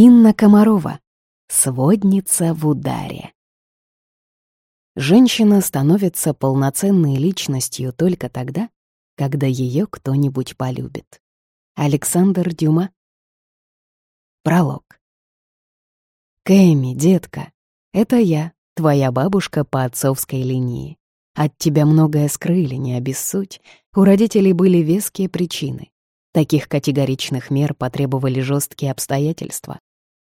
Инна Комарова. Сводница в ударе. Женщина становится полноценной личностью только тогда, когда ее кто-нибудь полюбит. Александр Дюма. Пролог. Кэми, детка, это я, твоя бабушка по отцовской линии. От тебя многое скрыли, не обессудь. У родителей были веские причины. Таких категоричных мер потребовали жесткие обстоятельства.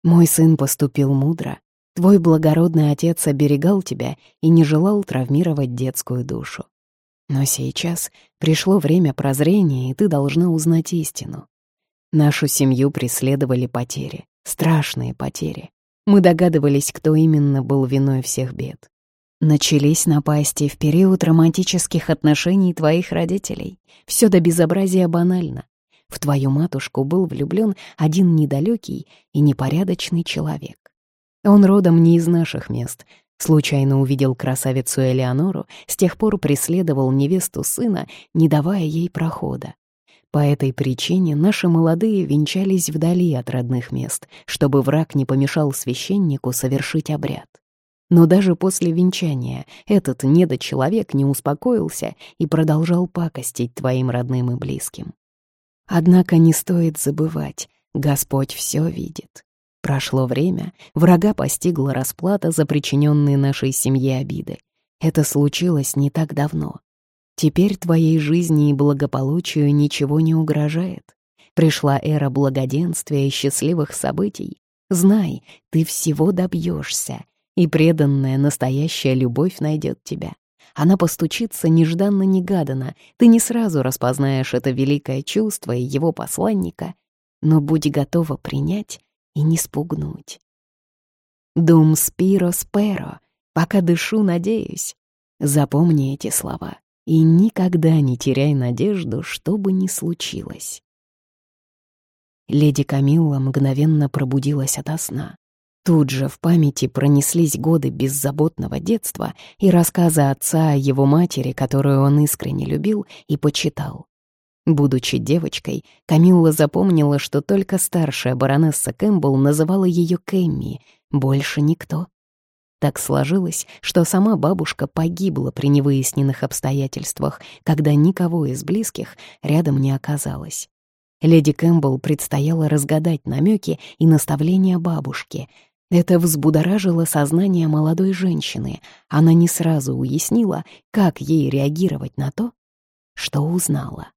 Мой сын поступил мудро. Твой благородный отец оберегал тебя и не желал травмировать детскую душу. Но сейчас пришло время прозрения, и ты должна узнать истину. Нашу семью преследовали потери, страшные потери. Мы догадывались, кто именно был виной всех бед. Начались напасти в период романтических отношений твоих родителей. Все до безобразия банально. В твою матушку был влюблен один недалекий и непорядочный человек. Он родом не из наших мест. Случайно увидел красавицу Элеонору, с тех пор преследовал невесту сына, не давая ей прохода. По этой причине наши молодые венчались вдали от родных мест, чтобы враг не помешал священнику совершить обряд. Но даже после венчания этот недочеловек не успокоился и продолжал пакостить твоим родным и близким. Однако не стоит забывать, Господь все видит. Прошло время, врага постигла расплата за причиненные нашей семье обиды. Это случилось не так давно. Теперь твоей жизни и благополучию ничего не угрожает. Пришла эра благоденствия и счастливых событий. Знай, ты всего добьешься, и преданная настоящая любовь найдет тебя. Она постучится нежданно-негаданно, ты не сразу распознаешь это великое чувство и его посланника, но будь готова принять и не спугнуть. «Дум спиро сперо», пока дышу, надеюсь. Запомни эти слова и никогда не теряй надежду, что бы ни случилось. Леди Камилла мгновенно пробудилась ото сна. Тут же в памяти пронеслись годы беззаботного детства и рассказы отца о его матери, которую он искренне любил и почитал. Будучи девочкой, Камилла запомнила, что только старшая баронесса Кэмпбелл называла ее Кэмми, больше никто. Так сложилось, что сама бабушка погибла при невыясненных обстоятельствах, когда никого из близких рядом не оказалось. Леди Кэмпбелл предстояло разгадать намеки и наставления бабушки, это взбудоражило сознание молодой женщины. Она не сразу уяснила, как ей реагировать на то, что узнала.